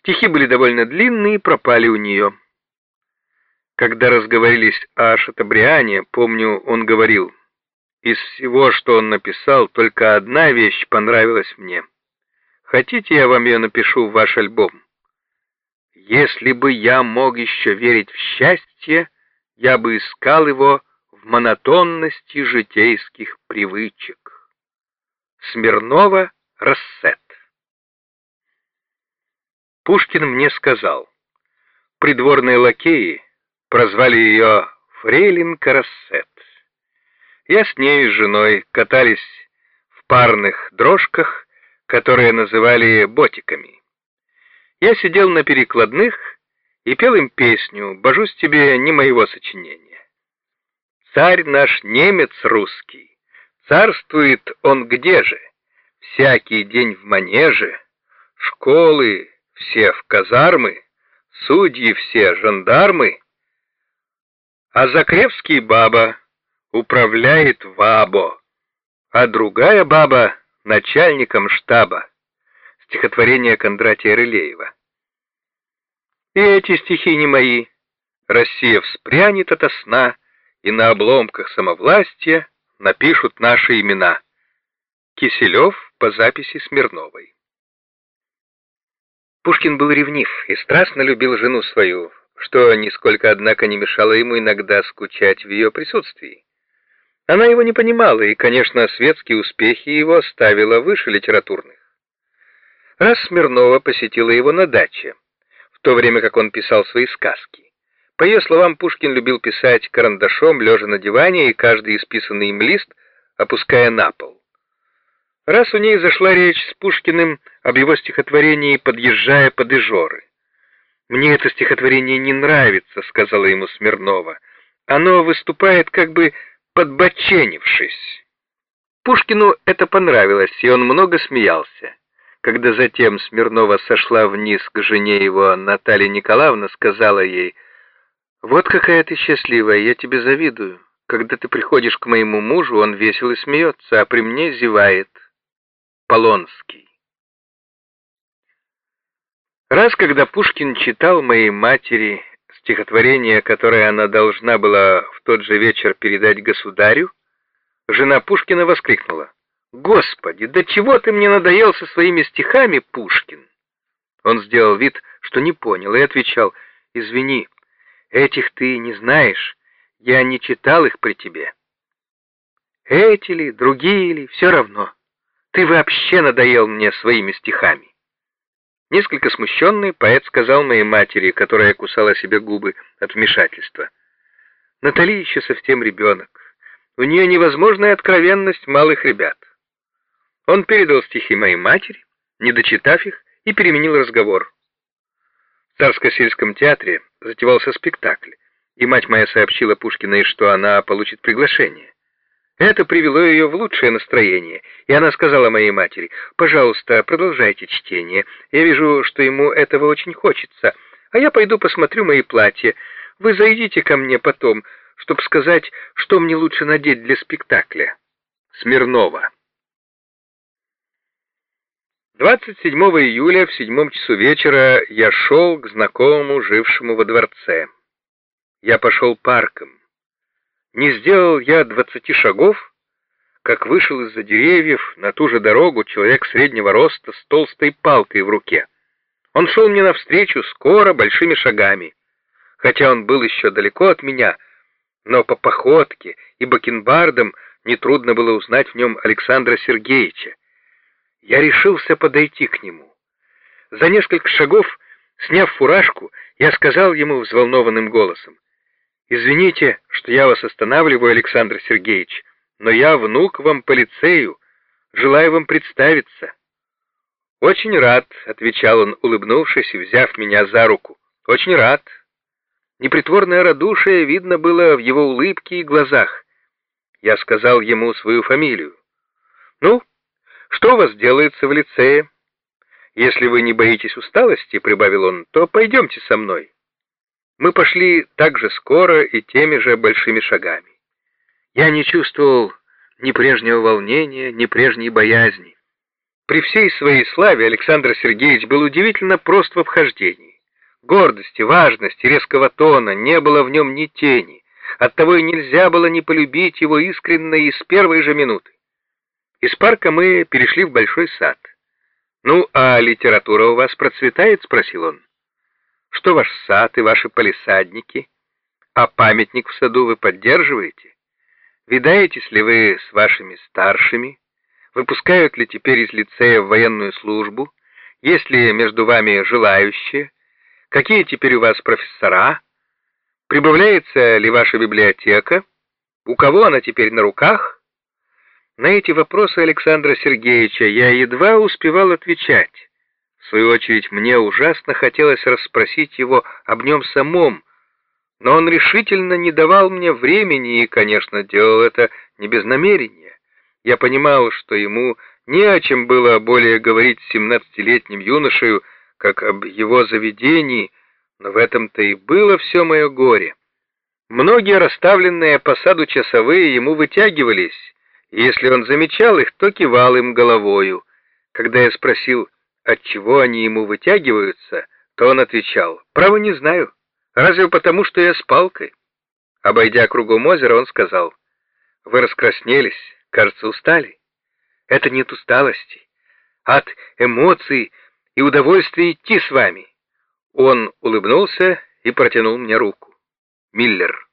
Стихи были довольно длинные и пропали у нее. Когда разговорились о Шатабриане, помню, он говорил, из всего, что он написал, только одна вещь понравилась мне. Хотите, я вам ее напишу в ваш альбом? Если бы я мог еще верить в счастье, я бы искал его в монотонности житейских привычек. Смирнова Рассет Пушкин мне сказал, придворные лакеи прозвали ее Фрейлин Карассет. Я с ней с женой катались в парных дрожках, которые называли ботиками. Я сидел на перекладных и пел им песню «Божусь тебе не моего сочинения». Царь наш немец русский, царствует он где же? Всякий день в манеже, школы все в казармы, судьи все жандармы, а Закревский баба управляет ВАБО, а другая баба начальником штаба. Стихотворение Кондратия Рылеева. И эти стихи не мои. Россия вспрянет ото сна, и на обломках самовластия напишут наши имена. Киселев по записи Смирновой. Пушкин был ревнив и страстно любил жену свою, что нисколько, однако, не мешало ему иногда скучать в ее присутствии. Она его не понимала, и, конечно, светские успехи его ставила выше литературных. Раз Смирнова посетила его на даче, в то время как он писал свои сказки. По ее словам, Пушкин любил писать карандашом, лежа на диване, и каждый исписанный им лист опуская на пол. Раз у ней зашла речь с Пушкиным об его стихотворении «Подъезжая под Ижоры». «Мне это стихотворение не нравится», — сказала ему Смирнова. «Оно выступает как бы подбоченившись». Пушкину это понравилось, и он много смеялся. Когда затем Смирнова сошла вниз к жене его, Наталья Николаевна сказала ей, «Вот какая ты счастливая, я тебе завидую. Когда ты приходишь к моему мужу, он весело смеется, а при мне зевает». Полонский. Раз, когда Пушкин читал моей матери стихотворение, которое она должна была в тот же вечер передать государю, жена Пушкина воскликнула. «Господи, да чего ты мне надоел со своими стихами, Пушкин?» Он сделал вид, что не понял, и отвечал, «Извини, этих ты не знаешь, я не читал их при тебе». «Эти ли, другие ли, все равно». Ты вообще надоел мне своими стихами. Несколько смущенный поэт сказал моей матери, которая кусала себе губы от вмешательства. Натали еще совсем ребенок. У нее невозможная откровенность малых ребят. Он передал стихи моей матери, не дочитав их, и переменил разговор. В Царско-сельском театре затевался спектакль, и мать моя сообщила Пушкиной, что она получит приглашение. Это привело ее в лучшее настроение, и она сказала моей матери, «Пожалуйста, продолжайте чтение. Я вижу, что ему этого очень хочется, а я пойду посмотрю мои платья. Вы зайдите ко мне потом, чтобы сказать, что мне лучше надеть для спектакля». Смирнова. 27 июля в седьмом часу вечера я шел к знакомому, жившему во дворце. Я пошел парком. Не сделал я двадцати шагов, как вышел из-за деревьев на ту же дорогу человек среднего роста с толстой палкой в руке. Он шел мне навстречу скоро, большими шагами. Хотя он был еще далеко от меня, но по походке и бакенбардам нетрудно было узнать в нем Александра Сергеевича. Я решился подойти к нему. За несколько шагов, сняв фуражку, я сказал ему взволнованным голосом, «Извините, что я вас останавливаю, Александр Сергеевич, но я внук вам по лицею, желаю вам представиться». «Очень рад», — отвечал он, улыбнувшись и взяв меня за руку. «Очень рад». Непритворное радушие видно было в его улыбке и глазах. Я сказал ему свою фамилию. «Ну, что у вас делается в лицее?» «Если вы не боитесь усталости», — прибавил он, — «то пойдемте со мной». Мы пошли так же скоро и теми же большими шагами. Я не чувствовал ни прежнего волнения, ни прежней боязни. При всей своей славе Александр Сергеевич был удивительно прост в обхождении. Гордости, важности, резкого тона не было в нем ни тени. Оттого и нельзя было не полюбить его искренне и с первой же минуты. Из парка мы перешли в большой сад. «Ну, а литература у вас процветает?» — спросил он. «Что ваш сад и ваши палисадники? А памятник в саду вы поддерживаете? Видаетесь ли вы с вашими старшими? Выпускают ли теперь из лицея в военную службу? Есть ли между вами желающие? Какие теперь у вас профессора? Прибавляется ли ваша библиотека? У кого она теперь на руках?» На эти вопросы Александра Сергеевича я едва успевал отвечать. В свою очередь, мне ужасно хотелось расспросить его об нем самом, но он решительно не давал мне времени и, конечно, делал это не без намерения. Я понимал, что ему не о чем было более говорить с семнадцатилетним юношею, как об его заведении, но в этом-то и было все мое горе. Многие расставленные по саду часовые ему вытягивались, если он замечал их, то кивал им головою. Когда я спросил, от чего они ему вытягиваются, то он отвечал, «Право не знаю. Разве потому, что я с палкой?» Обойдя кругом озера, он сказал, «Вы раскраснелись, кажется, устали. Это нет усталости, от эмоций и удовольствия идти с вами». Он улыбнулся и протянул мне руку. Миллер.